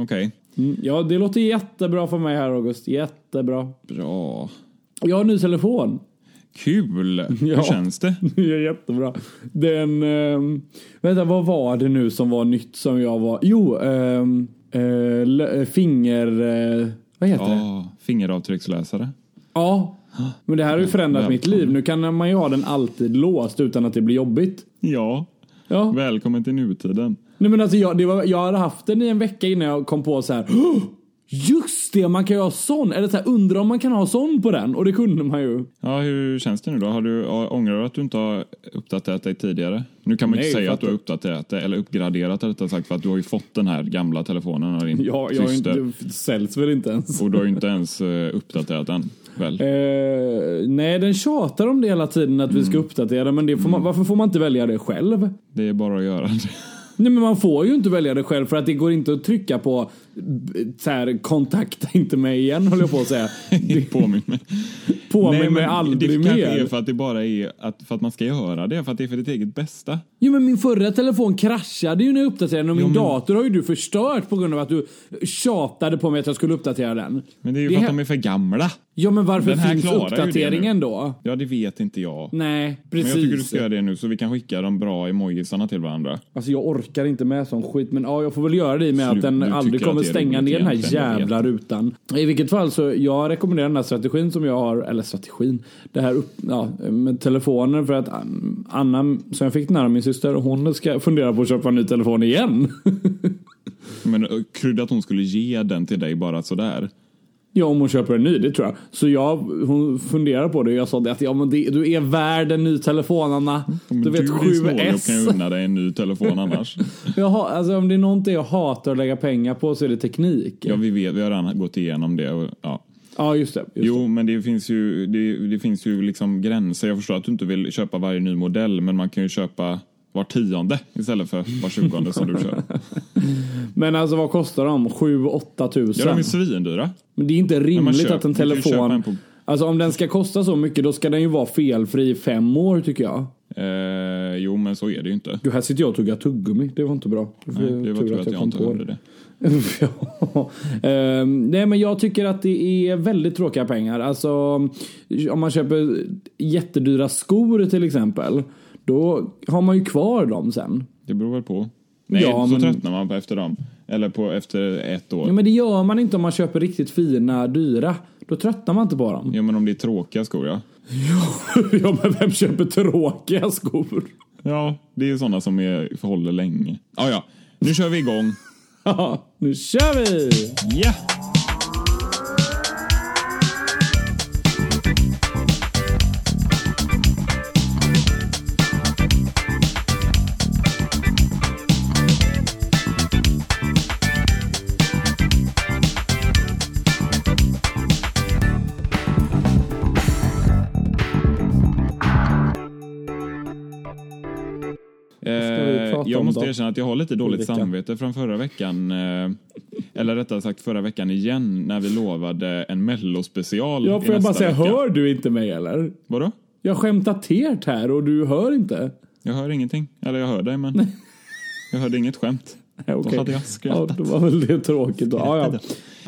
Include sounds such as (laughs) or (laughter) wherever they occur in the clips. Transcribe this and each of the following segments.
Okej. Mm, ja, det låter jättebra för mig här August. Jättebra. Bra. Jag har en ny telefon. Kul! (laughs) Ja. Hur känns det? (laughs) Det är jättebra. Den... ehm, vänta, vad var det nu som var nytt som jag var... Jo, eh, l- finger... eh, vad heter det? Ja, fingeravtrycksläsare. Ja. Men det här har ju förändrat mitt Välkommen. liv. Nu kan man ju ha den alltid låst utan att det blir jobbigt. Ja. Ja. Välkommen till nutiden. Nej men alltså jag, det var, jag hade haft den i en vecka innan jag kom på så här. "Åh, Just det, man kan ju ha sån. Eller så här, undrar om man kan ha sån på den. Och det kunde man ju. Ja, hur känns det nu då? Har du, ångrar du att du inte har uppdaterat dig tidigare? Nu kan man ju inte säga att du har uppdaterat dig, eller uppgraderat rättare sagt, för att du har ju fått den här gamla telefonen av din Ja, jag syster. inte, det säljs väl inte ens. Och du har ju inte ens eh, uppdaterat den, väl? Eh, nej, den tjatar om det hela tiden att vi ska uppdatera. Men det får man, varför får man inte välja det själv? Det är bara att göra det. Nej men man får ju inte välja det själv för att det går inte att trycka på så här, kontakta inte mig igen håller jag på att säga. (laughs) Påminn mig. Påminn Nej, mig men aldrig det kanske mer. är för att det bara är att, för att man ska göra det, för att det är för ditt eget bästa. Jo men min förra telefon kraschade ju när jag uppdaterade den och min Jo, men- dator har ju du förstört på grund av att du tjatade på mig att jag skulle uppdatera den. Men det är ju Det för att de är för gamla. Ja men varför Den här finns det uppdateringen då? Ja, det vet inte jag. Nej, Men precis. jag tycker du ska göra det nu så vi kan skicka de bra emojisarna till varandra. Alltså jag orkar inte med sån skit men ja, jag får väl göra det i och med Så att den aldrig tycker kommer stänga ner den här jävla rutan. I vilket fall så jag rekommenderar den här strategin som jag har, eller strategin, det här upp, ja, med telefonen för att um, Anna som jag fick den här av min syster, hon ska fundera på att köpa en ny telefon igen. (laughs) Men eh, krydda att hon skulle ge den till dig bara sådär. Ja, om hon köper en ny, det tror jag. Så jag, hon funderar på det och jag sa det att ja, men det, du är värd en ny telefon Anna. Men Du vet din snåljåp kan ju 7S. unna dig en ny telefon annars. (laughs) Jaha, alltså om det är någonting jag hatar att lägga pengar på så är det teknik. Ja, vi vet, vi har redan gått igenom det. Och, ja. Ja, just det. Just Jo, men det finns ju, det, det finns ju liksom gränser. Jag förstår att du inte vill köpa varje ny modell, men man kan ju köpa var tionde istället för var tjugonde som du kör. (laughs) Men alltså vad kostar de? 7-8 tusen? Ja, de är svindyra. Men det är inte rimligt köper- att en telefon... en på- Alltså om den ska kosta så mycket då ska den ju vara felfri i fem år tycker jag. Eh, jo, men så är det ju inte. Gud, här sitter jag och tuggar tuggummi. Det var inte bra. Nej, det var tur att jag inte hörde det. (laughs) ja. Ehm, nej men jag tycker att det är väldigt tråkiga pengar. Alltså om man köper jättedyra skor till exempel. Då har man ju kvar dem sen. Det beror väl på. Nej, Ja, så men- tröttnar man på efter dem. Eller på efter ett år. Ja, men det gör man inte om man köper riktigt fina, dyra. Då tröttnar man inte på dem. Ja, men om det är tråkiga skor, ja. (laughs) ja, men vem köper tråkiga skor? Ja, det är sådana som är, håller länge. Ja, ja. Nu kör vi igång. (laughs) Ja, nu kör vi! Ja! vi måste då? erkänna att jag har lite dåligt veckan? samvete från förra veckan. Eh, eller rättare sagt förra veckan igen när vi lovade en mellospecial Ja, får jag bara säga, vecka. hör du inte mig eller? Vadå? Jag skämtar tert här och du hör inte. Jag hör ingenting. Eller jag hör dig, men (laughs) jag hörde inget skämt. Nej, okej. hade jag Ja, skrattat. då var väl det tråkigt då. Ja, ja.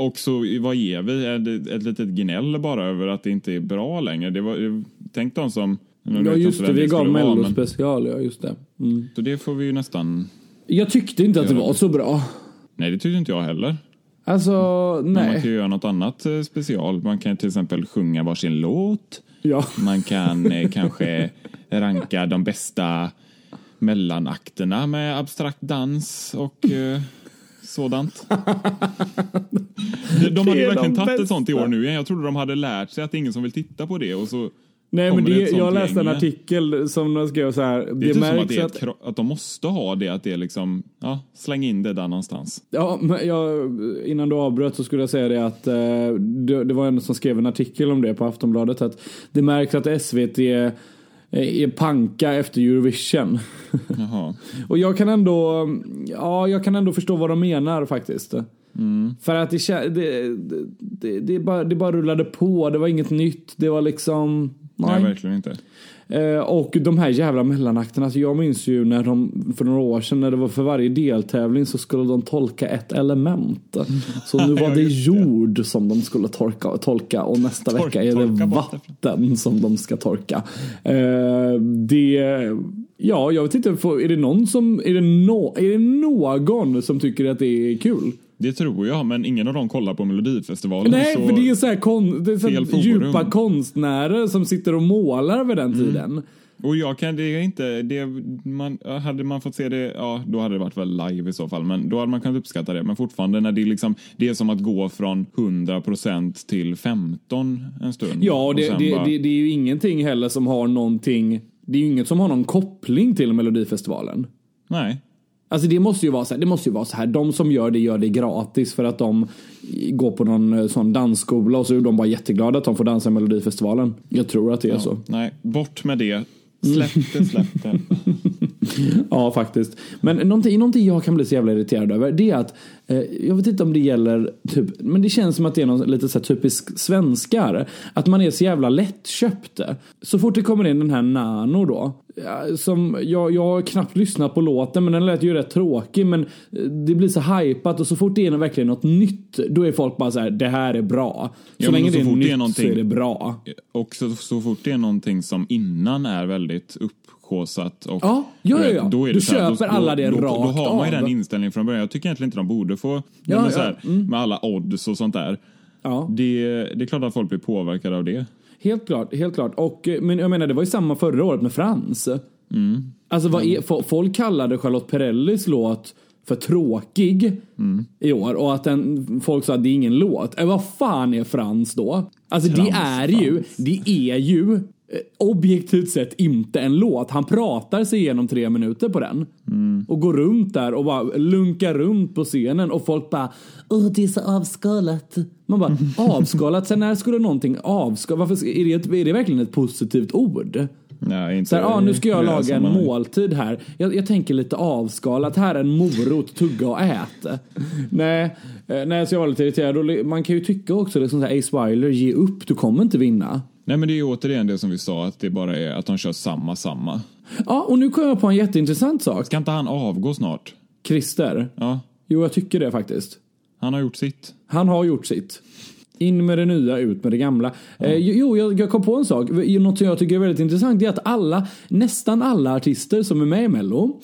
Och så vad ger vi? Ett, ett litet gnäll bara över att det inte är bra längre. Det var, tänk de som... vet ja just det, vi gav Mello men- special, ja just det. Mm. Så det får vi ju nästan... Jag tyckte inte att det var så bra. Nej, det tyckte inte jag heller. Alltså, Men man kan nej. ju göra något annat eh, special. Man kan till exempel sjunga varsin låt. Ja. Man kan eh, kanske ranka de bästa mellanakterna med abstrakt dans och eh, sådant. De, (laughs) de hade verkligen de tagit ett sånt i år nu igen. Jag trodde de hade lärt sig att det är ingen som vill titta på det och så Nej men det jag läste en artikel som de skrev så här. Det, Det är typ som att, det är att, ett, att de måste ha det, att det är liksom, ja, släng in det där någonstans. ja, men jag, innan du avbröt så skulle jag säga det att eh, det, det var en som skrev en artikel om det på Aftonbladet att det märks att SVT är, är panka efter Eurovision. (laughs) Och jag kan ändå, ja, jag kan ändå förstå vad de menar faktiskt. För att det, det, det, det, bara, det bara rullade på, det var inget nytt, det var liksom, Nej, verkligen inte. Eh, och de här jävla mellanakterna. Alltså jag minns ju när de för några år sedan när det var för varje deltävling så skulle de tolka ett element. Så nu (laughs) var Ja, det jord som de skulle torka, tolka och nästa Tor- vecka är det vatten som de ska torka. Eh, det, ja, jag vet inte, är det någon som, är det, no, är det någon som tycker att det är kul? Det tror jag, men ingen av dem kollar på Melodifestivalen. Nej, så... för det är så här, kon, det är så här djupa konstnärer som sitter och målar vid den tiden. Och jag kan, det är inte, det, man, hade man fått se det, ja då hade det varit väl live i så fall, men då hade man kunnat uppskatta det. Men fortfarande när det är liksom, det är som att gå från 100% till 15 en stund. Ja, och det, sen det, bara- det, det är ju ingenting heller som har någonting, det är ju inget som har någon koppling till Melodifestivalen. Nej, Alltså det måste ju vara så här, det måste ju vara så här, de som gör det gör det gratis för att de går på någon eh, sån dansskola och så är de bara jätteglada att de får dansa i Melodifestivalen. Jag tror att det är så. nej, bort med det. Släpp det, släpp det. (laughs) Ja, faktiskt. Men någonting, någonting jag kan bli så jävla irriterad över det är att eh, jag vet inte om det gäller typ, men det känns som att det är någon lite så här typisk svenskar. Att man är så jävla lättköpt. Så fort det kommer in den här Nano då. Ja, Som jag, jag har knappt lyssnat på låten men den lät ju rätt tråkig men eh, det blir så hypat och så fort det är verkligen något nytt då är folk bara så här det här är bra. Så Ja, länge så det är fort det är nytt så är det bra. Och så, så fort det är någonting som innan är väldigt upphaussat och Ja, ja, ja, ja. Då är Du det så här, köper alla det då, då, rakt då har man ju den inställningen från början. Jag tycker egentligen inte de borde få, Ja, ja, här, med alla odds och sånt där. Ja. Det, det är klart att folk blir påverkade av det. Helt klart, helt klart. Och, eh, men jag menar, det var ju samma förra året med Frans. Alltså vad är, fo- folk kallade Charlotte Perrellis låt för tråkig i år och att den, folk sa att det är ingen låt. Eh, vad fan är Frans då? Alltså det Frans, är ju, Frans. det är ju objektivt sett inte en låt. Han pratar sig igenom tre minuter på den. Och går runt där och bara lunkar runt på scenen och folk bara Åh det är så avskalat. Man bara (laughs) avskalat? Sen när skulle någonting avskalat? Varför är det, är det verkligen ett positivt ord? Nej, inte Så här, ah, nu ska jag laga en måltid här. Jag, jag tänker lite avskalat. Här är en morot, tugga och ät. nej, eh, nej, så jag var lite irriterad. Man kan ju tycka också, liksom så här, Ace Wilder, ge upp, du kommer inte vinna. Nej, men det är återigen det som vi sa, att det bara är att de kör samma, samma. Ja, och nu kom jag på en jätteintressant sak. Ska inte han avgå snart? Christer. Ja, Jo, jag tycker det faktiskt. han har gjort sitt. Han har gjort sitt. In med det nya, ut med det gamla. Eh, jo, jag, jag kom på en sak. Något som jag tycker är väldigt intressant är att alla, nästan alla artister som är med i Mello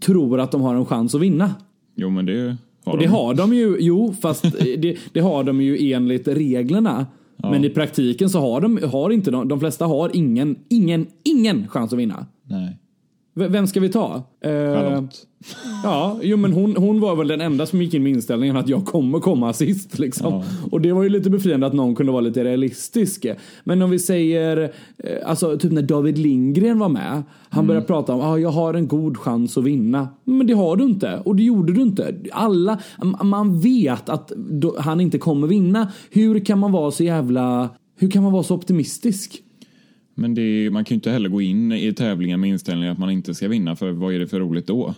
tror att de har en chans att vinna. Jo, men det har Och de. det har de ju, jo, fast (laughs) det, det har de ju enligt reglerna. Men i praktiken så har de, har inte de, de flesta har ingen, ingen, ingen chans att vinna. Nej. V- Vem ska vi ta? Eh. Ja, jo men hon, hon var väl den enda som gick in med inställningen att jag kommer komma sist liksom. Ja. Och det var ju lite befriande att någon kunde vara lite realistisk. Men om vi säger, eh, alltså typ när David Lindgren var med. Han började prata om att ah, jag har en god chans att vinna. Men det har du inte och det gjorde du inte. Alla, man vet att han inte kommer vinna. Hur kan man vara så jävla, hur kan man vara så optimistisk? Men det man kan ju inte heller gå in i tävlingar med inställningen att man inte ska vinna, för vad är det för roligt då?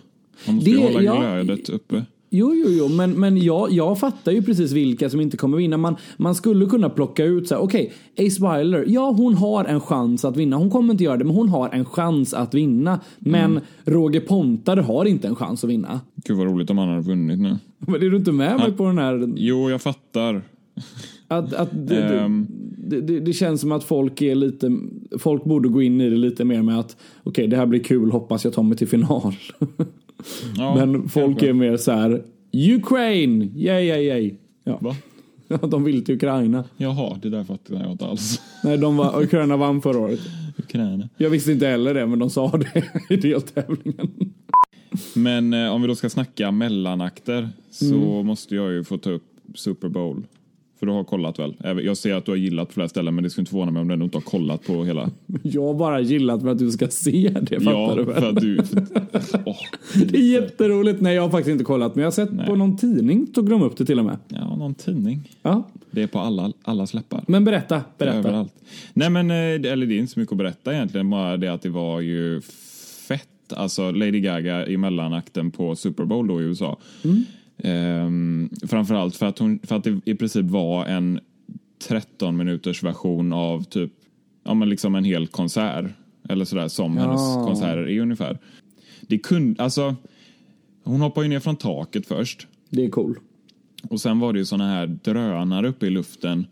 Man måste ju Det- hålla ja, glödet uppe. Jo, jo, jo, men, men jag, jag fattar ju precis vilka som inte kommer vinna. Man, man skulle kunna plocka ut så här, okej, Ace Wilder, ja hon har en chans att vinna. Hon kommer inte göra det, men hon har en chans att vinna. Men Roger Pontare har inte en chans att vinna. Gud vad roligt om han hade vunnit nu. Men är du inte med mig på den här? Jo, jag fattar. Att, att (laughs) Ehm. Det, det, känns som att folk är lite, folk borde gå in i det lite mer med att okej, det här blir kul, hoppas jag tar mig till final. (laughs) Ja, men folk är mer så här, Ukraine, yay, yay, yay. Ja. Va? (laughs) De vill till Ukraina. Jaha, det där fattar jag inte alls. (laughs) Nej, de var, Ukraina vann förra året. Ukraina. Jag visste inte heller det, men de sa det i deltävlingen. Men eh, om vi då ska snacka mellanakter så Mm. måste jag ju få ta upp Super Bowl. För du har kollat väl? Jag ser att du har gillat flera ställen men det skulle inte förvåna mig om du ändå inte har kollat på hela. (laughs) Jag har bara gillat för att du ska se det, fattar ja, du väl? för att du... För, (laughs) åh, Det är jätteroligt. Nej, jag har faktiskt inte kollat, men jag har sett Nej. på någon tidning tog de upp det till och med. ja, någon tidning. Ja, Det är på alla, alla släppar. men berätta, berätta. Överallt. Nej men, eh, eller det är inte så mycket att berätta egentligen, bara det att det var ju fett. Alltså Lady Gaga i mellanakten på Super Bowl då i USA. Ehm, framförallt för att, hon, för att det i princip var en 13 minuters version av typ ja, men liksom en hel konsert. Eller sådär som Ja. hennes konserter är ungefär. Det kunde, alltså, hon hoppar ju ner från taket först. Det är cool. Och sen var det ju såna här drönare uppe i luften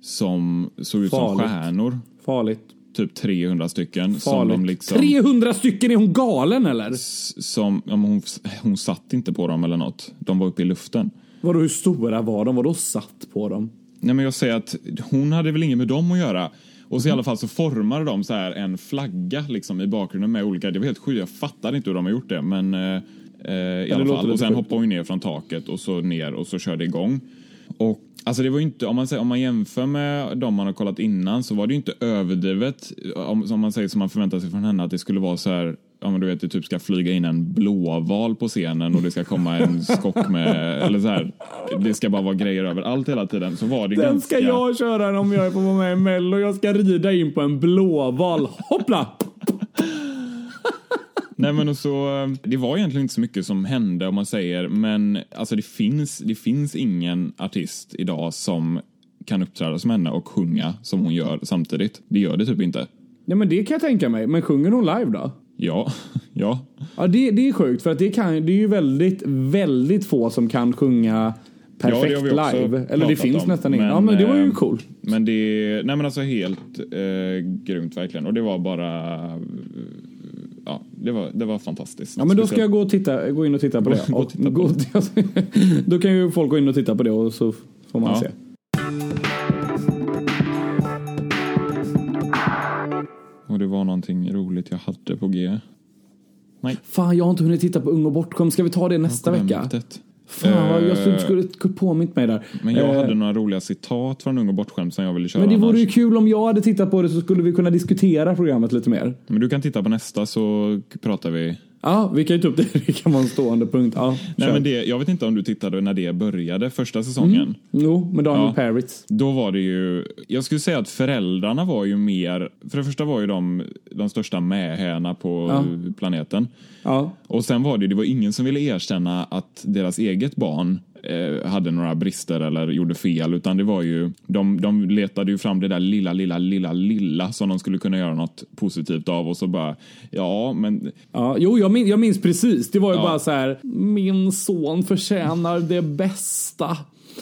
som såg ut som Farligt. stjärnor. Farligt. Typ 300 stycken. Som de liksom... 300 stycken, är hon galen eller? Som, ja, hon, hon satt inte på dem eller något. De var uppe i luften. Vadå hur stora var de? Vadå satt på dem? Nej men jag säger att hon hade väl inget med dem att göra. Och så i alla fall så formade de så här en flagga liksom i bakgrunden med olika, det var helt sjukt, jag fattar inte hur de har gjort det men eh, eh, i alla fall. Och sen hoppade hon ner från taket och så ner och så körde igång. Och alltså det var inte, om man, säger, om man jämför med de man har kollat innan så var det ju inte överdrivet, om, som man säger som man förväntar sig från henne att det skulle vara så här Ja men du vet det typ ska flyga in en blåval på scenen och det ska komma en (laughs) skock med, eller så här. Det ska bara vara grejer överallt hela tiden. Så var det Den ganska... ska jag köra om jag får vara med i Mello. Jag ska rida in på en blåval. Hoppla! Nej men och så, eh, det var egentligen inte så mycket som hände om man säger, men alltså det finns, det finns ingen artist idag som kan uppträda som henne och sjunga som hon gör samtidigt. Det gör det typ inte. Nej men det kan jag tänka mig. Men sjunger hon live då? Ja, (laughs) ja. Ja det, det är sjukt för att det, kan, det är ju väldigt, väldigt få som kan sjunga perfekt Ja, live. Eller det finns om. nästan ingen. Ja men det var ju eh, coolt. Men det, nej men alltså helt eh, grymt verkligen. Och det var bara, ja, det var, det var fantastiskt. Ja men då ska jag gå, och titta, gå in och titta på (laughs) det. Gå och Och titta på gå, (laughs) då kan ju folk gå in och titta på det och så får man Ja. se. Och det var någonting roligt jag hade på G. Fan jag har inte hunnit titta på Ung och bortkommen. Ska vi ta det nästa vecka? Skämtet. Fan vad jag Eh, skulle skulle påmint mig där. Men jag Eh, hade några roliga citat från Ung och bortskämd som jag ville köra Men det vore annars. ju kul om jag hade tittat på det så skulle vi kunna diskutera programmet lite mer. Men du kan titta på nästa så pratar vi. Ja, vi kan ju ta upp det. (laughs) Det kan vara en stående punkt. Ja, Nej, kör. men det, jag vet inte om du tittade när det började, första säsongen. Jo, med Daniel Ja. Paritz. Då var det ju, jag skulle säga att föräldrarna var ju mer, för det första var ju de de största mähäna på Ja. planeten. Ja. Och sen var det, det var ingen som ville erkänna att deras eget barn eh, hade några brister eller gjorde fel, utan det var ju, de, de letade ju fram det där lilla, lilla, lilla, lilla som de skulle kunna göra något positivt av och så bara, ja, men Ja, jo, jag minns, jag minns precis. Det var ju Ja. bara så här. Min son förtjänar det bästa.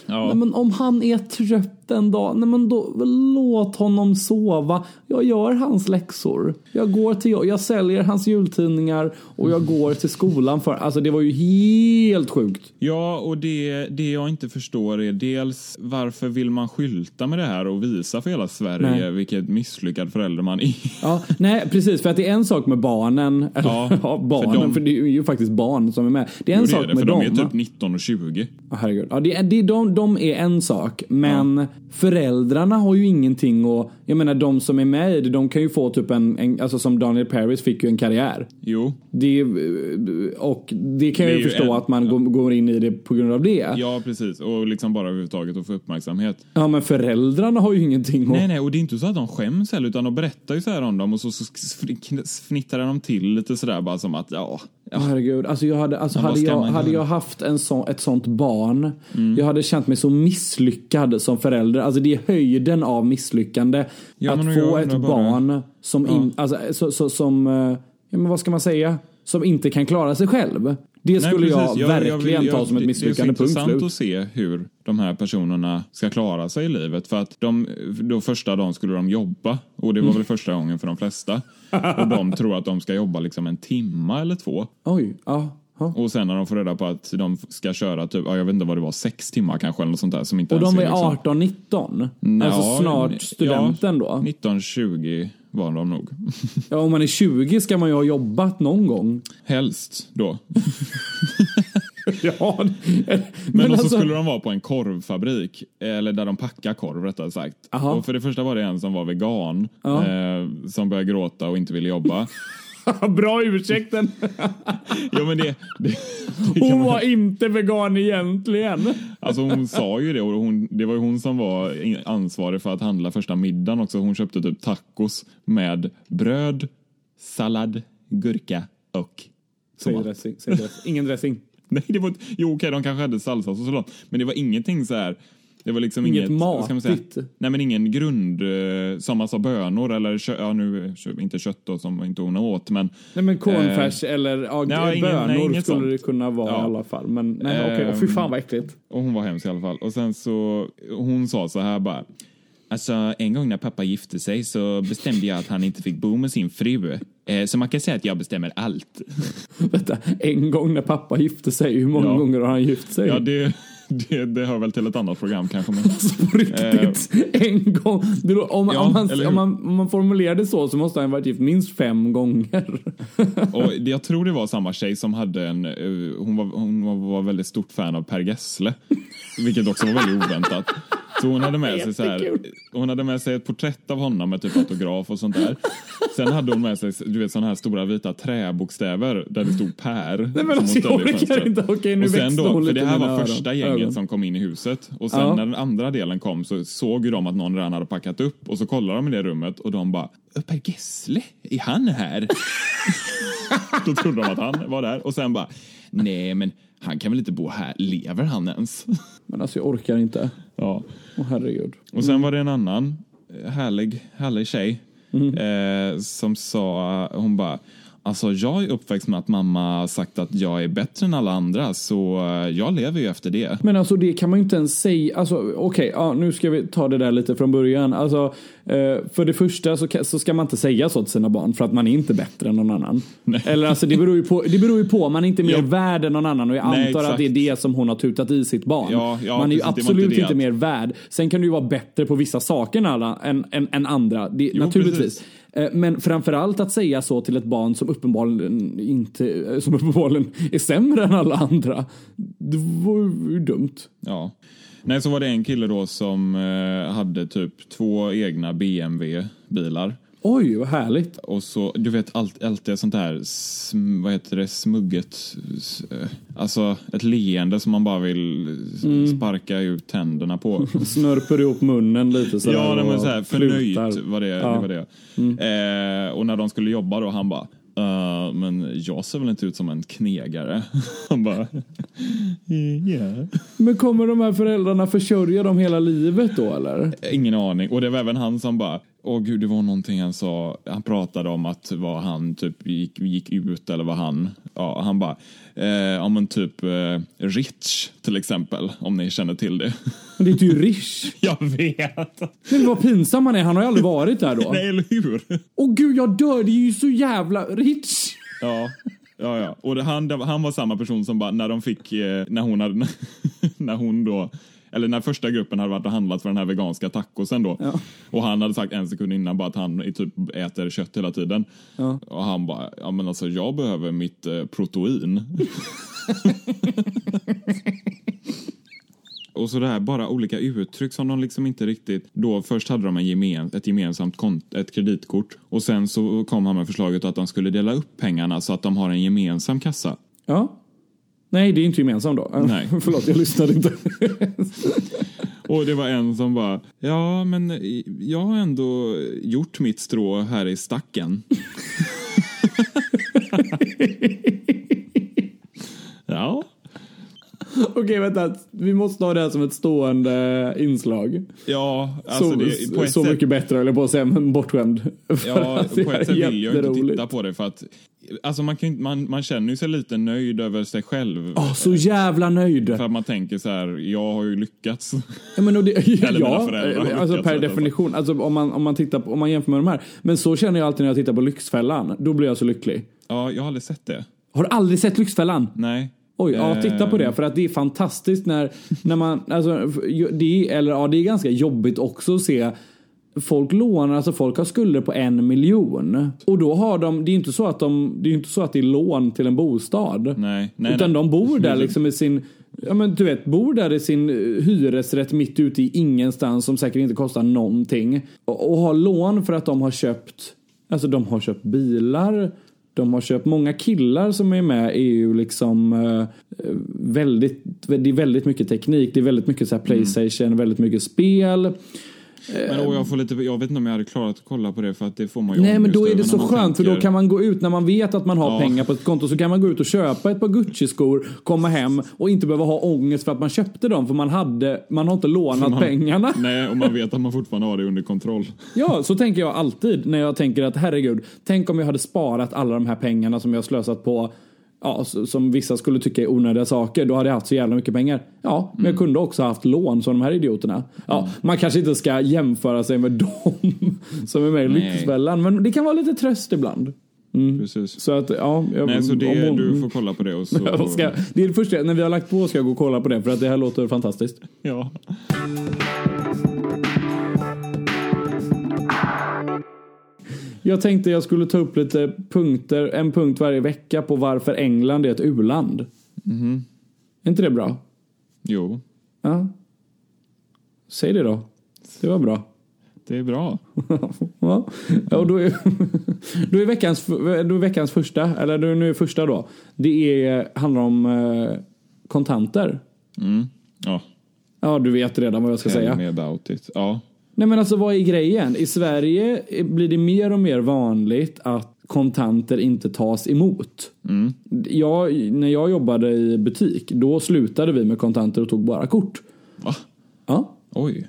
Ja. Nej, men om han är trött en dag, nej, men då låt honom sova. Jag gör hans läxor. Jag går till jag säljer hans jultidningar och jag går till skolan för. Alltså det var ju helt sjukt. Ja, och det, det jag inte förstår är dels varför vill man skylta med det här och visa för hela Sverige Nej. vilket misslyckad förälder man är? Ja, nej precis för att det är en sak med barnen. Eller, Ja, ja, barnen, för för, de- det är ju faktiskt barn som är med. Det är en Jo, sak är det, med för dem. de är typ 19 och 20. Ja, herregud. Ja, det, är- det, de, de är en sak, men föräldrarna har ju ingenting att... Jag menar, de som är med i det, de kan ju få typ en... en alltså som Daniel Paris fick ju en karriär. Jo, Det, och det kan Det jag ju förstå en- att man går, går in i det på grund av det. Ja. ja precis. Och liksom bara överhuvudtaget att få uppmärksamhet. men föräldrarna har ju ingenting att... Nej, nej, och det är inte så att de skäms heller, utan de berättar ju så här om dem och så, så fnittrar de till lite sådär bara som att ja, Ja, herregud. Alltså jag hade, alltså hade, jag, hade jag haft en så, ett sånt barn, Mm. jag hade känt mig så misslyckad som förälder. Alltså det är höjden av misslyckande. Ja, att få ett undrar bara- barn som, in, alltså, så, så, som, eh, ja, men vad ska man säga, som inte kan klara sig själv. Det Nej, skulle jag precis. verkligen vill- ta som ett misslyckande. Det är Punkt intressant att se hur de här personerna ska klara sig i livet. För att de, då första dagen skulle de jobba och det var väl första gången för de flesta. Och de tror att de ska jobba liksom en timma eller två. Oj, ja. Och sen när de får reda på att de ska köra typ, ja, jag vet inte vad det var, sex timmar kanske eller något sånt där som inte Och de är liksom- 18-19. Alltså snart studenten ja, då. 19-20 var de nog. (laughs) Ja, om man är 20 ska man ju ha jobbat någon gång. Helst då. (laughs) Ja, men, Men, och så alltså- skulle de vara på en korvfabrik, eller där de packar korv rättare sagt. Aha. Och för det första var det en som var vegan, Ja. eh, som började gråta och inte ville jobba. (laughs) (laughs) Bra ursäkten. (laughs) jo men det, det, det Hon man, var inte vegan egentligen. Alltså hon sa ju det och hon, det var ju hon som var ansvarig för att handla första middagen också. Hon köpte typ tacos med bröd, sallad, gurka och Säg dressing, säg dressing. Ingen dressing. (laughs) Nej, det var inte, jo okej, de kanske hade salsasås och sånt, men det var ingenting så här Det var liksom Inget inget, vad ska man säga? matigt. Nej men ingen grund, eh, som alltså bönor eller kö, ja nu, inte kött då som inte hon åt men Nej men cornfärs eller ja, Eh, nej, ingen- bönor nej, skulle sånt. det kunna vara Ja. i alla fall. Men nej okej, Ehm, fy fan vad äckligt. Och hon var hemsk i alla fall. Och sen så, hon sa så här bara. Alltså en gång när pappa gifte sig så bestämde jag att han inte fick bo med sin fru. Eh, så man kan säga att jag bestämmer allt. (laughs) Vänta, en gång när pappa gifte sig, hur många Ja. gånger har han gift sig? Ja, det, (laughs) det, det hör väl till ett annat program kanske. Men, (laughs) Alltså på riktigt, en gång. Lå- om, Ja, om, man, om, man, om man formulerar det så så måste han varit gift minst fem gånger. (laughs) och jag tror det var samma tjej som hade en, eh, hon var, hon var väldigt stort fan av Per Gessle. Vilket också var väldigt oväntat. Så hon hade med sig så här, hon hade med sig ett porträtt av honom med typ autograf och sånt där. Sen hade hon med sig, du vet sådana här stora vita träbokstäver där det stod Per. Nej men alltså jag orkar inte. Okej nu och sen då, för det här var öron- första gänget ögon. som kom in i huset och sen Ja. när den andra delen kom så såg ju de att någon redan hade packat upp och så kollade de i det rummet och de bara Per Gessle, är han här? (laughs) Då trodde de att han var där och sen bara nej men han kan väl inte bo här, lever han ens? (laughs) Men alltså jag orkar inte. ja. Åh herregud. Och sen var det en annan eh, härlig, härlig tjej eh, som sa, hon bara Alltså jag är uppväxt med att mamma sagt att jag är bättre än alla andra så eh, jag lever ju efter det. Men alltså det kan man ju inte ens säga. Alltså okej, ja, nu ska vi ta det där lite från början. Alltså, eh, för det första så, så ska man inte säga så till sina barn för att man är inte bättre än någon annan. Eller alltså det beror ju på, det beror ju på man är inte mer Ja. värd än någon annan och jag Nej, antar att det är det som hon har tutat i sitt barn. Ja, ja, man är ju absolut inte inte, mer värd. Sen kan du ju vara bättre på vissa saker än, alla, än, än, än andra. Det, Jo, naturligtvis. precis. Eh, men framförallt att säga så till ett barn som uppenbarligen inte eh, som uppenbarligen är sämre än alla andra. Det var ju dumt. Ja. Nej, så var det en kille då som eh, hade typ två egna BMW-bilar. Oj, vad härligt. Och så, du vet, allt, allt det sånt här, sm, vad heter det, smugget. eh, Alltså ett leende som man bara vill Mm. sparka ut tänderna på. (laughs) Snörper ihop munnen lite sådär. Ja, men och så här, flutar. förnöjt var det. Ja. Mm. det, var det. Eh, och när de skulle jobba då, han bara "Eh, men jag ser väl inte ut som en knegare? (laughs) Han bara, ja. Men kommer de här föräldrarna försörja dem hela livet då eller? Ingen aning. Och det var även han som bara, åh gud, det var någonting han sa. Han pratade om att vad han typ gick, gick ut eller vad han, ja, han bara, eh, ja men typ eh, Rich till exempel, om ni känner till det. Men det är ju Rish. (laughs) Jag vet. Men vad pinsam han är, han har ju aldrig varit där då. (laughs) Nej, eller hur? Åh gud, jag dör, det är ju så jävla rich. Ja. Ja, ja. Och det, han, han var samma person som bara, när de fick, eh, när hon hade, (laughs) när hon då, eller när första gruppen hade varit och handlat för den här veganska tacosen då. Ja. Och han hade sagt en sekund innan bara att han typ äter kött hela tiden. Ja. Och han bara, ja men alltså jag behöver mitt eh, protein. (laughs) Och så det här, bara olika uttryck som de liksom inte riktigt... Då först hade de en gemen, ett gemensamt kont, ett kreditkort och sen så kom han med förslaget att de skulle dela upp pengarna så att de har en gemensam kassa. Ja. Nej, det är inte gemensamt då. Nej. (laughs) Förlåt, jag lyssnade inte. (laughs) Och det var en som bara, ja men jag har ändå gjort mitt strå här i stacken. (laughs) ja. Okej, vänta. Vi måste ha det här som ett stående inslag. Ja, alltså så det, på ett så sätt, mycket bättre, eller på att säga, men bortskämd. Ja, på ett sätt vill jag inte titta på det för att Alltså man, kan, man, man känner ju sig lite nöjd över sig själv. Åh, så jävla nöjd. För att man tänker så här, jag har ju lyckats. Ja, men och det, (laughs) (laughs) mina ja, föräldrar har alltså lyckats, per definition. Alltså, om, man, om, man tittar på, om man jämför med de här. Men så känner jag alltid när jag tittar på Lyxfällan. Då blir jag så lycklig. Ja, jag har aldrig sett det. Har du aldrig sett Lyxfällan? Nej. Oj, ja, titta på det. För att det är fantastiskt när, när man, alltså, det är, eller ja, det är ganska jobbigt också att se Folk lånar, alltså folk har skulder på en miljon. Och då har de, det är inte så att de, det är inte så att det är lån till en bostad. Nej, nej, Utan nej. de bor där liksom i sin, ja men du vet, bor där i sin eh, hyresrätt mitt ute i ingenstans som säkert inte kostar någonting. Och, och har lån för att de har köpt, alltså de har köpt bilar, de har köpt, många killar som är med är ju liksom eh, väldigt, det är väldigt mycket teknik, det är väldigt mycket så här Playstation, väldigt mycket spel. Men åh, jag, får lite, jag vet inte om jag hade klarat att kolla på det för att det får man ju Nej men då är det så skönt för då tänker- kan man gå ut när man vet att man har Ja. pengar på ett konto så kan man gå ut och köpa ett par Gucci-skor, komma hem och inte behöva ha ångest för att man köpte dem för man hade, man har inte lånat man- pengarna. (laughs) Nej, och man vet att man fortfarande har det under kontroll. (laughs) Ja, så tänker jag alltid när jag tänker att herregud, tänk om jag hade sparat alla de här pengarna som jag har slösat på Ja, som vissa skulle tycka är onödiga saker, då hade jag haft så jävla mycket pengar. Ja, men Mm. jag kunde också haft lån som de här idioterna. Ja, man kanske inte ska jämföra sig med (laughs) dem som är med i. Lyxfällan, men det kan vara lite tröst ibland. Precis. Så att, ja. Jag, Nej, så det, om hon- du får kolla på det och så... (laughs) Ska, det är det första, när vi har lagt på ska jag gå och kolla på det för att det här låter fantastiskt. Ja. Jag tänkte jag skulle ta upp lite punkter, en punkt varje vecka på varför England är ett u-land. Mhm. Är inte det bra? Jo, Ja. Säg det då. Det var bra. det är bra. (laughs) ja. och då är, (laughs) då är veckans, då är veckans första, eller då är nu första då. Det är, handlar om eh, kontanter. Mm. Ja, Ja, du vet redan vad jag ska tell säga. me about it. Ja. Nej men alltså vad är grejen? I Sverige blir det mer och mer vanligt att kontanter inte tas emot. Mm. Jag, när jag jobbade i butik, då slutade vi med kontanter och tog bara kort. Va? Ja, Oj.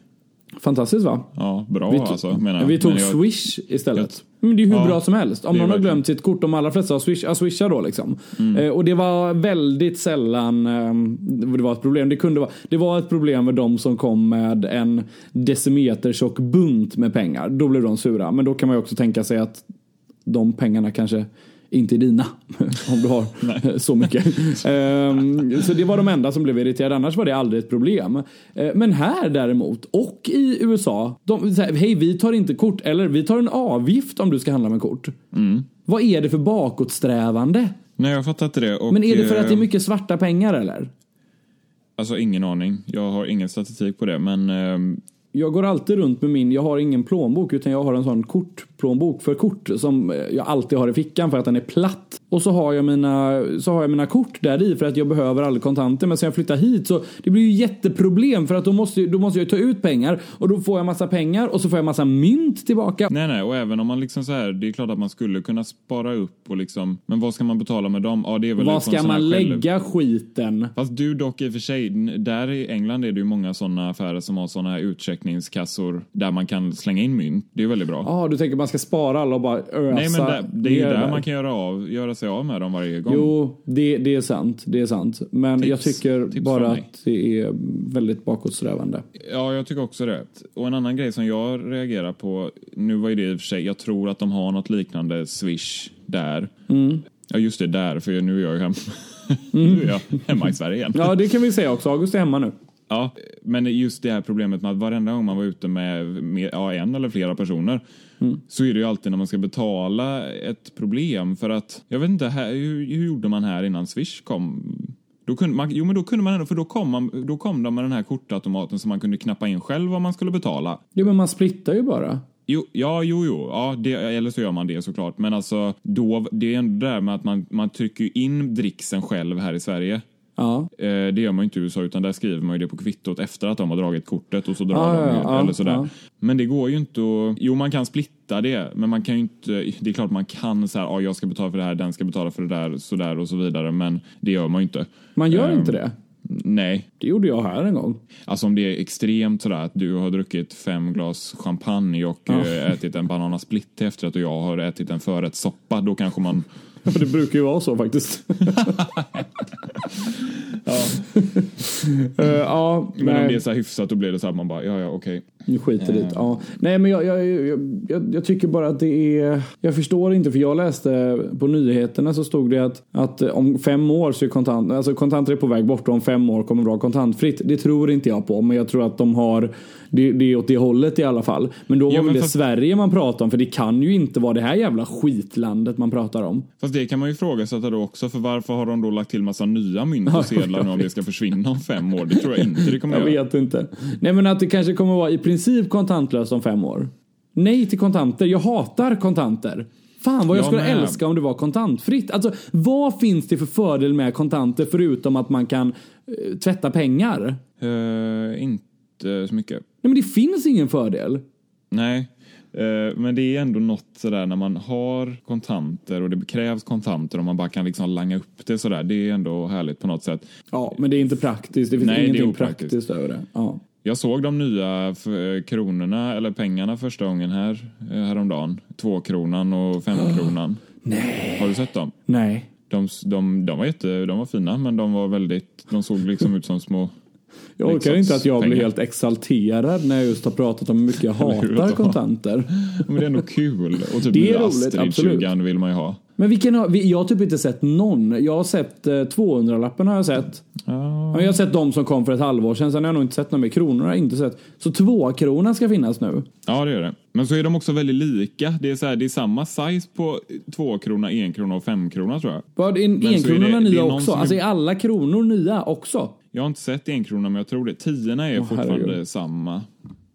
Fantastiskt va? Ja, bra Vi, alltså. Menar vi tog Men jag- Swish istället. Men det är hur Ja, bra som helst. Om någon har glömt sitt kort, de allra flesta har swish, har swishat då liksom. Mm. Eh, och det var väldigt sällan ehm, det var ett problem. Det, kunde vara, det var ett problem med de som kom med en decimeter tjock bunt med pengar. Då blev de sura. Men då kan man ju också tänka sig att de pengarna kanske inte är dina. (laughs) om du har (laughs) så mycket. Ehm, så det var de enda som blev irriterade. Annars var det aldrig ett problem. Eh, men här däremot, och i USA. De säger hej vi tar inte kort. Eller vi tar en avgift om du ska handla med kort. Vad är det för bakåtsträvande? Nej, jag fattar inte det. Och, Men är det för att det är eh, mycket svarta pengar eller? Alltså ingen aning. Jag har ingen statistik på det, men... Jag går alltid runt med min, jag har ingen plånbok utan jag har en sån kortplånbok för kort som jag alltid har i fickan för att den är platt. Och så har jag mina, så har jag mina kort där i för att jag behöver aldrig kontanter. Men sen jag flyttar hit så det blir ju jätteproblem för att då måste, då måste jag ta ut pengar och då får jag massa pengar och så får jag massa mynt tillbaka. Nej, nej, och även om man liksom så här, det är klart att man skulle kunna spara upp och liksom, men vad ska man betala med dem? Ja, det är väl en ska man själv- lägga skiten? Fast du dock i och för sig, där i England är det ju många sådana affärer som har sådana här utcheckningskassor där man kan slänga in mynt. Det är väldigt bra. Ja, du tänker man ska spara alla och bara ösa Nej, men där, det är ju ner där man kan göra, av, göra sig av med dem varje gång. Jo, det, det är sant. Det är sant. Men Tips- jag tycker bara att det är väldigt bakåtsträvande. Ja, jag tycker också det. Och en annan grej som jag reagerar på, nu var ju det i och för sig, jag tror att de har något liknande Swish där. Mm. Ja, just det, där, för nu är jag ju hem. (laughs) nu är jag hemma i Sverige igen. Ja, det kan vi säga också. August är hemma nu. Ja, men just det här problemet med att varenda gång man var ute med, med ja, en eller flera personer så är det ju alltid när man ska betala ett problem för att jag vet inte, här, hur, hur gjorde man här innan Swish kom? Då kunde man, jo men då kunde man ändå, för då kom, man, då kom de med den här kortautomaten som man kunde knappa in själv vad man skulle betala. Jo, men man splittar ju bara. Jo, ja, jo, jo, ja, det, eller så gör man det såklart. Men alltså, då, det är ändå det där med att man, man trycker in dricksen själv här i Sverige. Ja. Eh, det gör man ju inte i USA utan där skriver man ju det på kvittot efter att de har dragit kortet och så drar Ah, de ja, ja, eller sådär. Men det går ju inte att, jo man kan splitta det men man kan ju inte, det är klart man kan så här, ja jag ska betala för det här, den ska betala för det där, sådär och så vidare men det gör man ju inte. Man gör Ehm, inte det. Nej, Det gjorde jag här en gång. alltså om det är extremt sådär att du har druckit fem glas champagne och Ja. eh, ätit en banana split till efterrätt och jag har ätit en förrättssoppa, då kanske man (laughs) Det brukar ju vara så faktiskt. (laughs) ja. (laughs) Eh, ja, Men nej. om det är så här hyfsat då blir det så här man bara, ja ja okej. Nu skiter dit. Ja. Nej men jag, jag, jag, jag, jag tycker bara att det är... Jag förstår inte för jag läste på nyheterna så stod det att, att om fem år så är kontant, alltså kontanter är på väg bort och om fem år kommer det vara kontantfritt. Det tror inte jag på men jag tror att de har det, det är åt det hållet i alla fall. Men då var Ja, väl det fast- Sverige man pratar om för det kan ju inte vara det här jävla skitlandet man pratar om. Fast det kan man ju ifrågasätta då också, för varför har de då lagt till massa nya mynt och (laughs) sedlar nu om det ska försvinna om fem år? Det tror jag inte det kommer Jag göra. vet inte. Nej men att det kanske kommer vara i princip kontantlöst om fem år. Nej till kontanter. Jag hatar kontanter. Fan vad jag Jag skulle med. älska om det var kontantfritt. Alltså vad finns det för fördel med kontanter förutom att man kan eh, tvätta pengar? Eh, inte så mycket. Nej men det finns ingen fördel. Nej, eh, men det är ändå något sådär när man har kontanter och det krävs kontanter och man bara kan liksom langa upp det sådär. Det är ändå härligt på något sätt. Ja, men det är inte praktiskt. Det finns Nej, ingenting opraktiskt. praktiskt över det. Ja. Jag såg de nya kronorna, eller pengarna första gången här eh, häromdagen. Tvåkronan och femkronan. (gasps) Nej. Har du sett dem? Nej. De, de, de var jätte, de var fina men de var väldigt, de såg liksom ut som små Jag orkar inte att jag blir Leksakspengar. helt exalterad när jag just har pratat om hur mycket jag hatar (laughs) kontanter. Men det är ändå kul. Och typ Det är roligt, vill man ju ha. Men vilken har, jag har typ inte sett någon. Jag har sett eh, 200-lappen har jag sett. Ja. Ja, Jag har sett de som kom för ett halvår sedan. Sen har jag nog inte sett några mer. Kronor har jag inte sett. Så två kronan ska finnas nu. ja, det gör det. Men så är de också väldigt lika. Det är, så här, det är samma size på två krona, en krona och fem krona tror jag. Vad, en, är det är nya också? som- Alltså är alla kronor nya också? Jag har inte sett en krona men jag tror det. Tiorna är Åh, fortfarande herregud. samma.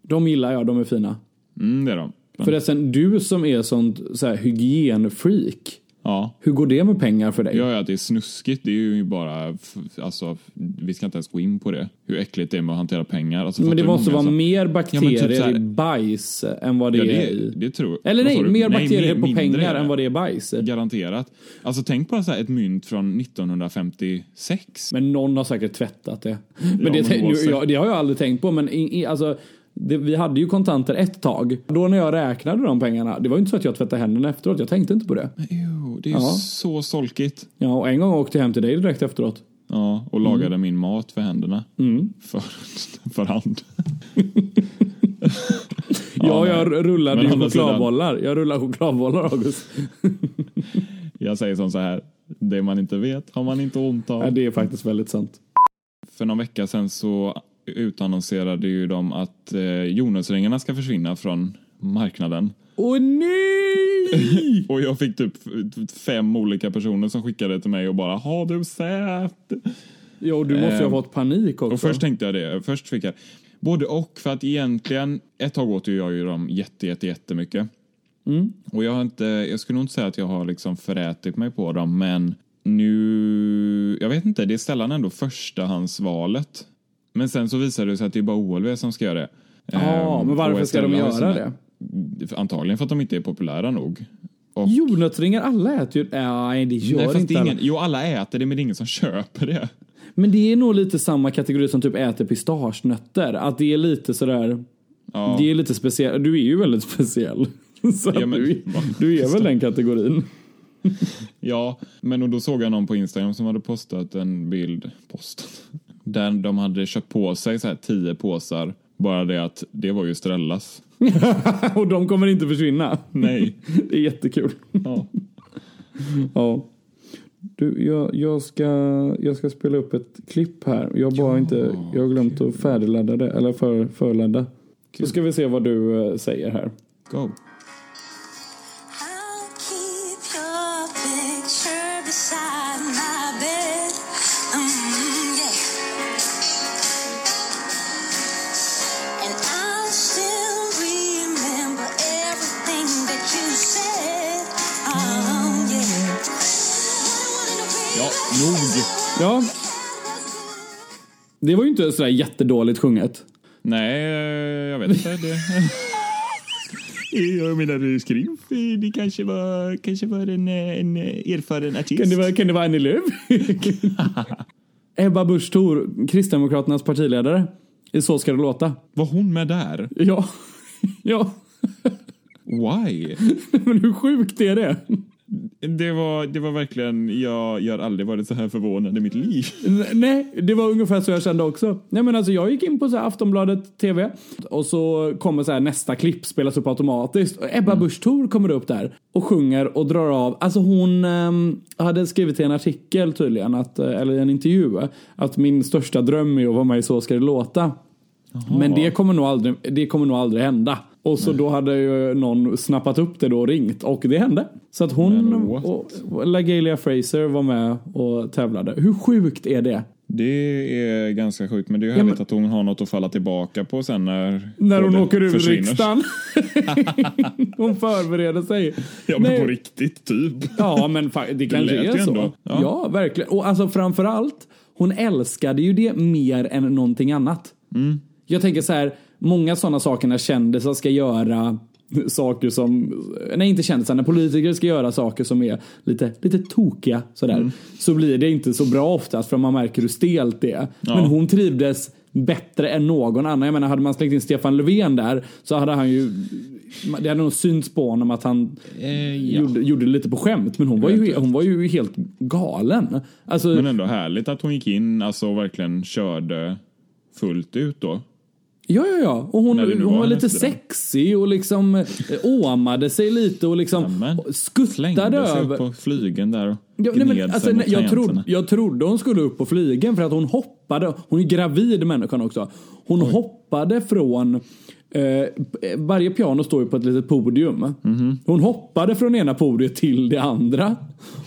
De gillar jag, de är fina. Mm, det är de. Men, Förresten, du som är sånt så här, hygienfreak. Ja. Hur går det med pengar för dig? Jag är att det är snuskigt. Det är ju bara, alltså, vi ska inte ens gå in på det. Hur äckligt det är med att hantera pengar. Alltså, Men det måste vara som- mer Ja, bakterier men typ här- i bajs än vad det Ja, är det, i... det tror jag. Eller nej, mer bakterier mer- på är pengar än vad det är bajs. Garanterat. Alltså tänk på så här ett mynt från 1956. Men någon har säkert tvättat det. Men, Ja, det, men nu, oavsett. ja, det har jag aldrig tänkt på. Men i, i, alltså, det, vi hade ju kontanter ett tag. Då när jag räknade de pengarna, det var ju inte så att jag tvättade händerna efteråt. Jag tänkte inte på det. Jo, det är ju Ja. så solkigt. Ja, och en gång åkte jag hem till dig direkt efteråt. Ja, och lagade min mat för händerna. Mm. För, (laughs) för hand. (laughs) Ja, jag rullade ju andra sidan- chokladbollar. Jag rullade chokladbollar, August. (laughs) Jag säger som så här. Det man inte vet har man inte ont av. Ja, det är faktiskt väldigt sant. För någon vecka sedan så utannonserade ju de att eh, Jonasringarna ska försvinna från marknaden. Åh nej! (laughs) Och jag fick typ fem olika personer som skickade till mig och bara Har du sett? Jo, du måste ju ha Ehm, fått panik också. Och först tänkte jag det. Först fick jag både och för att egentligen ett tag åt jag ju dem jätte, jätte, jättemycket. Mm. Och jag har inte, jag skulle nog inte säga att jag har liksom förätit mig på dem men nu, jag vet inte, det är sällan ändå förstahandsvalet. Men sen så visar det sig att det är bara OLV som ska göra det. Ja, Ehm, men varför och ska de göra det? Antagligen för att de inte är populära nog. Och, Jordnötsringar, alla äter ju... Nej, det gör nej, inte är alla. ingen, jo, alla äter det men det är ingen som köper det. Men det är nog lite samma kategori som typ äter pistagenötter. Att det är lite sådär... Ja. Det är lite speciellt. Du är ju väldigt speciell. (laughs) Så Ja, men- du, du är väl den kategorin. (laughs) Ja, men och då såg jag någon på Instagram som hade postat en bild, postat, (laughs) där de hade köpt på sig så här tio påsar. Bara det att det var ju Strellas. (laughs) Och de kommer inte försvinna. Nej. (laughs) Det är jättekul. Ja. (laughs) Ja. Du, jag, jag, ska, jag ska spela upp ett klipp här. Jag bara inte, jag har glömt att färdigladda det, eller för, förladda. Så ska vi se vad du eh, säger här. Go. Det var ju inte sådär jättedåligt sjunget. Nej, jag vet inte. Det... Jag menar, Skrimf, det kanske var, kanske var en, en erfaren artist. Kan det vara, kan det vara Annie Lööf? (laughs) Ebba Busch Thor, Kristdemokraternas partiledare. I Så ska det låta. Var hon med där? Ja. (laughs) Ja. Why? (laughs) Men hur sjukt är det? Det var, det var verkligen, jag, jag har aldrig varit så här förvånad i mitt liv. Nej, det var ungefär så jag kände också. Nej men alltså jag gick in på så här Aftonbladet TV och så kommer så här nästa klipp spelas upp automatiskt. Och Ebba Busch Thor kommer upp där och sjunger och drar av. Alltså hon ehm, hade skrivit i en artikel tydligen, att, eh, eller en intervju, att min största dröm är att vara med i Så ska det låta. Men det kommer, nog aldrig, det kommer nog aldrig hända. Och så då hade ju någon snappat upp det då och ringt och det hände. Så att hon och, LaGalia Fraser var med och tävlade. Hur sjukt är det? Det är ganska sjukt, men det är ju Ja, härligt men- att hon har något att falla tillbaka på sen när... När hon åker ur försvinner. riksdagen. (laughs) hon förbereder sig. Ja, men Nej. på riktigt, typ. Ja, men fa- det kanske är så. ändå. Ja. Ja. verkligen. Och alltså framför allt, hon älskade ju det mer än någonting annat. Jag tänker så här, många sådana saker när kändisar ska göra saker som, nej inte kändisar, när politiker ska göra saker som är lite, lite tokiga sådär. Så blir det inte så bra oftast för man märker hur stelt det är. Ja. Men hon trivdes bättre än någon annan. Jag menar, hade man slängt in Stefan Löfven där så hade han ju, det hade nog synts på honom att han Eh, ja. gjorde, gjorde det lite på skämt. Men hon var, ju, hon var ju helt galen. Alltså, Men ändå härligt att hon gick in alltså, och verkligen körde fullt ut då. Ja, ja, ja. Och hon, hon var var lite sexig och liksom eh, åmade sig lite och liksom Nämen. skuttade Slängde sig över. upp på flygen där och Ja, nej, men, alltså, sig mot jag, trodde, jag trodde hon skulle upp på flygen för att hon hoppade. Hon är gravid människan också. Hon hoppade från Eh, varje piano står ju på ett litet podium. Mhm. Hon hoppade från ena podiet till det andra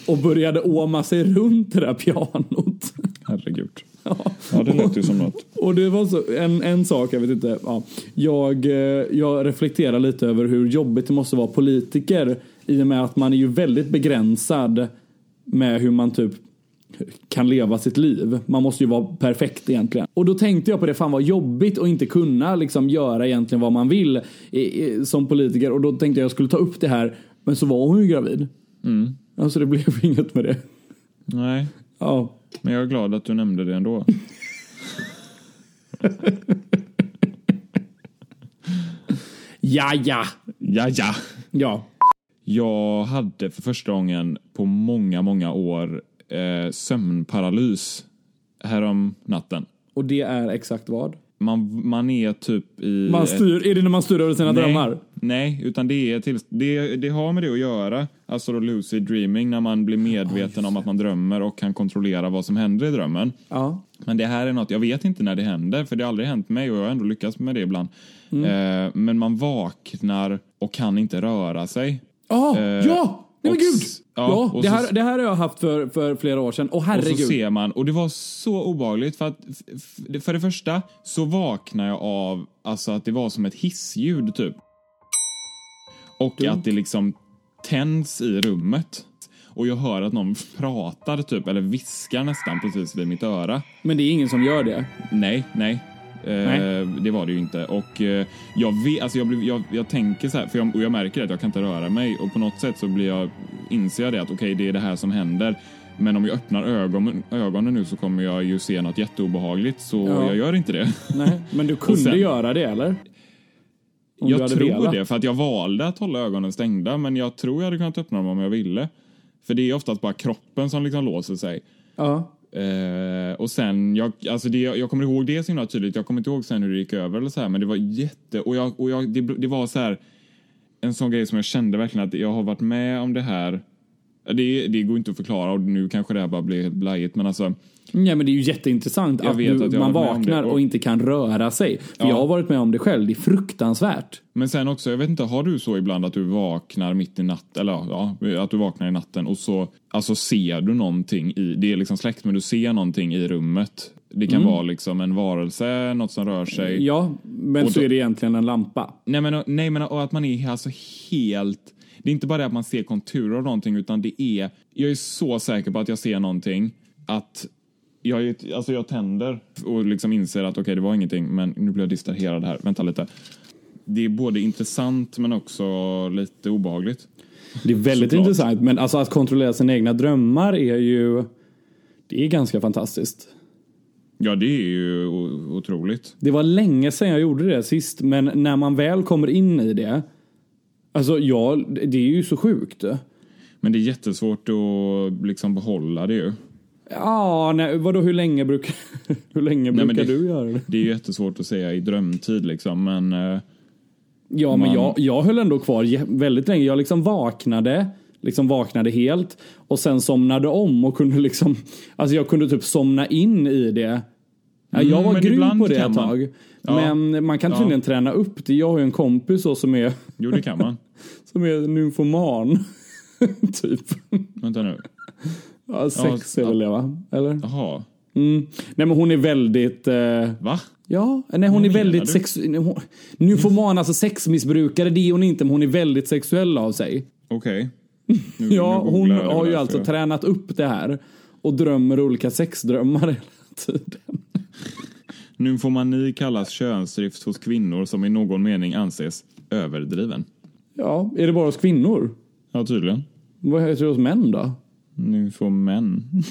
och började åma sig runt det där pianot. Herregud. Ja. (laughs) Ja, det lät ju som något. Och det var så, en, en sak, jag vet inte, ja, jag, eh, jag reflekterar lite över hur jobbigt det måste vara politiker i och med att man är ju väldigt begränsad med hur man typ kan leva sitt liv. Man måste ju vara perfekt egentligen. Och då tänkte jag på det, fan vad jobbigt att inte kunna liksom göra egentligen vad man vill i, i, som politiker. Och då tänkte jag jag skulle ta upp det här, men så var hon ju gravid. Mm. Alltså det blev inget med det. Nej, Ja. Men jag är glad att du nämnde det ändå. Ja, ja. Ja, ja. Ja. Jag hade för första gången på många, många år eh, sömnparalys härom natten. Och det är exakt vad? Man, man är typ i... Man ett- styr, är det när man styr över sina nej, drömmar? Nej, utan det, är till, det, det har med det att göra. Alltså då lucid dreaming, när man blir medveten om att man drömmer och kan kontrollera vad som händer i drömmen. Ja. Men det här är något, jag vet inte när det händer, för det har aldrig hänt mig och jag har ändå lyckats med det ibland. Mm. Eh, men man vaknar och kan inte röra sig. Ah, Eh, ja! Nej men gud! ja, Ja, det, så- här, det här har jag haft för, för flera år sedan. Och Och så herregud. ser man, och det var så obehagligt för att för det första så vaknar jag av alltså att det var som ett hissljud typ. Och att det liksom tänds i rummet. Och jag hör att någon pratar typ, eller viskar nästan precis vid mitt öra. Men det är ingen som gör det. Nej, nej. Eh, Nej. Det var det ju inte. Och eh, jag, vet, alltså jag, blir, jag, jag tänker så här, för jag, och jag märker att jag kan inte röra mig och på något sätt så blir jag, inser jag det att okej, det är det här som händer. Men om jag öppnar ögonen, ögonen nu så kommer jag ju se något jätteobehagligt så Ja. jag gör inte det. Nej, men du (laughs) kunde sen- göra det eller? Om jag tror velat. det, för att jag valde att hålla ögonen stängda men jag tror jag hade kunnat öppna dem om jag ville. För det är oftast bara kroppen som liksom låser sig. Ja. Eh, och sen, jag, alltså det, jag kommer ihåg det så himla tydligt. Jag kommer inte ihåg sen hur det gick över eller så här, men det var jätte... Och, jag, och jag, det, det var så här en sån grej som jag kände verkligen att jag har varit med om det här. Det, det går inte att förklara och nu kanske det här bara blir helt blajigt men alltså Ja, men det är ju jätteintressant Jag att, du, att man vaknar och... och- inte kan röra sig. För Ja. jag har varit med om det själv. Det är fruktansvärt. Men sen också, jag vet inte, har du så ibland att du vaknar mitt i natten, eller ja, att du vaknar i natten och så alltså ser du någonting i, det är liksom släkt men du ser någonting i rummet. Det kan vara liksom en varelse, något som rör sig. Mm. Ja, men Och så då- är det egentligen en lampa. Nej men, nej men och att man är alltså helt, det är inte bara det att man ser konturer av någonting utan det är, jag är så säker på att jag ser någonting att jag, alltså jag tänder och liksom inser att okej det var ingenting men nu blir jag distraherad här, vänta lite. Det är både intressant men också lite obehagligt. Det är väldigt Såklart. intressant. Men alltså att kontrollera sina egna drömmar är ju... Det är ganska fantastiskt. Ja det är ju otroligt. Det var länge sedan jag gjorde det sist, men när man väl kommer in i det. Alltså ja, det är ju så sjukt. Men det är jättesvårt att liksom behålla det ju. Ja, nej, vadå hur länge brukar, (laughs) hur länge Nej, brukar men det- du göra det? Det är ju jättesvårt att säga i drömtid liksom men eh, Ja, men man- jag, jag höll ändå kvar väldigt länge. Jag liksom vaknade, liksom vaknade helt och sen somnade om och kunde liksom, alltså jag kunde typ somna in i det. Ja, jag Mm, var men grym på det ett man. tag. Ja. Men man kan tydligen träna upp det. Jag har ju en kompis som är, jo det kan man. (laughs) som är nymfoman. (laughs) typ. Vänta nu. Ja, sex Ja, är väl det va? Eller? Jaha. Mm. Nej men hon är väldigt... Eh, Va? ja, nej hon Vad är väldigt sex... hon- Nymfoman, alltså sexmissbrukare, det är hon inte men hon är väldigt sexuell av sig. Okej. (laughs) Nu- Ja, nu hon har ju alltså jag- tränat upp det här och drömmer olika sexdrömmar hela tiden. Nymfomani kallas könsdrift hos kvinnor som i någon mening anses överdriven. Ja, är det bara hos kvinnor? Ja, tydligen. Vad heter det hos män då? Nymfomän. (laughs)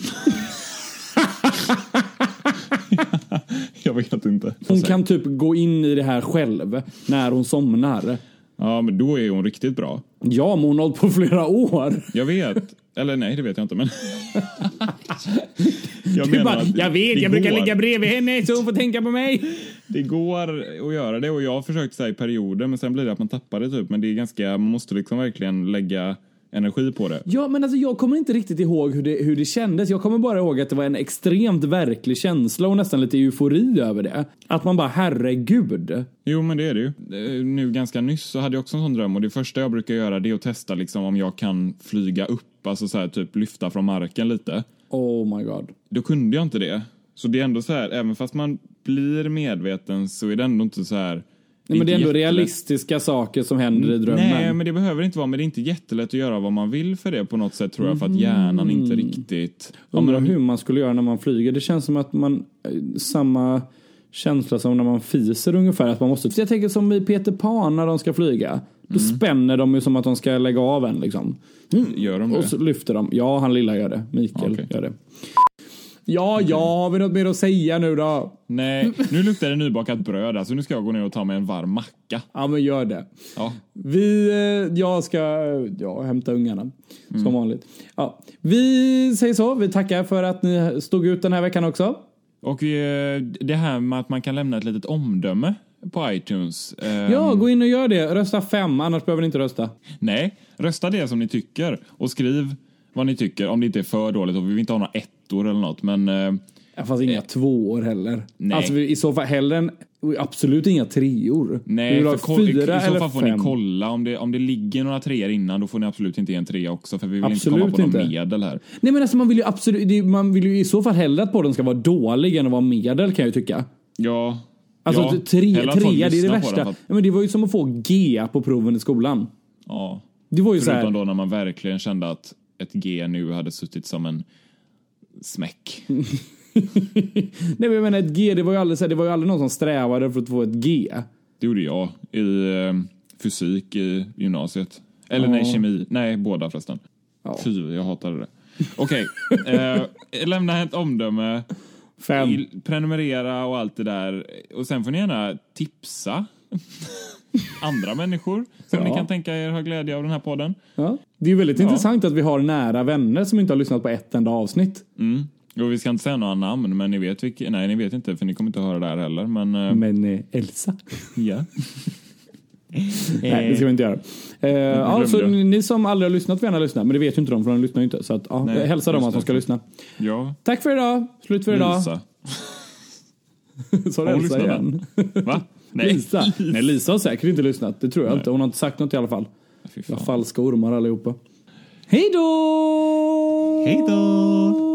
Jag vet inte. Hon kan typ gå in i det här själv när hon somnar. Ja, men då är hon riktigt bra. Ja, men hon har hållit på flera år. Jag vet. Eller nej, det vet jag inte, men... (laughs) jag Du bara, att jag vet, det jag brukar går. ligga bredvid henne så hon får tänka på mig. Det går att göra det och jag har försökt säga i perioder, men sen blir det att man tappar det typ. Men det är ganska, man måste liksom verkligen lägga energi på det. Ja, men alltså jag kommer inte riktigt ihåg hur det, hur det kändes. Jag kommer bara ihåg att det var en extremt verklig känsla och nästan lite eufori över det. Att man bara, herregud. Jo, men det är det ju. Nu ganska nyss så hade jag också en sån dröm och det första jag brukar göra det är att testa liksom om jag kan flyga upp, alltså så här typ lyfta från marken lite. Oh my god. Då kunde jag inte det. Så det är ändå så här, även fast man blir medveten så är det ändå inte så här. Nej, men det är ändå jättelätt. realistiska saker som händer i drömmen. Nej, men det behöver inte vara. Men det är inte jättelätt att göra vad man vill för det på något sätt tror jag. För att hjärnan inte riktigt... Ja, Undrar men, hur man skulle göra när man flyger. Det känns som att man, eh, samma känsla som när man fiser ungefär. Att man måste, jag tänker som i Peter Pan när de ska flyga. Då spänner de ju som att de ska lägga av en liksom. gör de det? Och så lyfter de. Ja, han lilla gör det. Mikael Okej. gör det. Ja, ja, har vi något mer att säga nu då? Nej, nu luktar det nybakat bröd. Alltså nu ska jag gå ner och ta mig en varm macka. Ja, men gör det. Ja, Vi, eh, jag ska ja, hämta ungarna. Som vanligt. Ja, vi säger så. Vi tackar för att ni stod ut den här veckan också. och eh, det här med att man kan lämna ett litet omdöme på iTunes. Eh, Ja, gå in och gör det. Rösta fem, annars behöver ni inte rösta. Nej, rösta det som ni tycker och skriv vad ni tycker om det inte är för dåligt och vi vill inte ha några ettor eller något men eh, Ja, fast inga tvåor heller. nej. Alltså i så fall hellre än, absolut inga treor. Nej, vill ha för koll, i, fyra i så eller fall får fem. ni kolla. Om det, om det ligger några treor innan, då får ni absolut inte ge en trea också, för vi vill Absolut inte komma på någon medel här. Nej men alltså man vill ju absolut, det, man vill ju i så fall hellre att podden ska vara dålig än att vara medel kan jag ju tycka. Ja. Alltså ja, tre, trea, det är det värsta. den att- Ja, men det var ju som att få G på proven i skolan. Ja. Det var ju så Förutom här, då när man verkligen kände att ett G nu hade suttit som en smäck. (laughs) nej men jag menar ett G, det var ju aldrig, det var ju aldrig någon som strävade för att få ett G. Det gjorde jag i eh, fysik i gymnasiet. Eller nej, kemi. Nej, båda förresten. Ja. Fy, jag hatade det. Okej, eh, lämna ett omdöme. Fem. I- prenumerera och allt det där. Och sen får ni gärna tipsa (laughs) andra människor som Ja. ni kan tänka er ha glädje av den här podden. Ja. Det är ju väldigt intressant att vi har nära vänner som inte har lyssnat på ett enda avsnitt. Mm. Och vi ska inte säga några namn, men ni vet vilka, nej ni vet inte för ni kommer inte höra det här heller. Men eh, Men eh, Elsa? ja. (laughs) Nej, det ska vi inte göra. Eh, ja, så ni, ni som aldrig har lyssnat får gärna lyssna, men det vet ju inte de för de lyssnar ju inte. Så att, ja, Nej, hälsa dem att de ska lyssna. Ja, Tack för idag. Slut för idag. (laughs) Så Har hon Elsa igen. Va? Nej. Lisa. Nej, Lisa har säkert inte lyssnat. Det tror jag inte. Hon har inte sagt något i alla fall. Fy Ja, fan. falska ormar allihopa. Hej då! Hej då!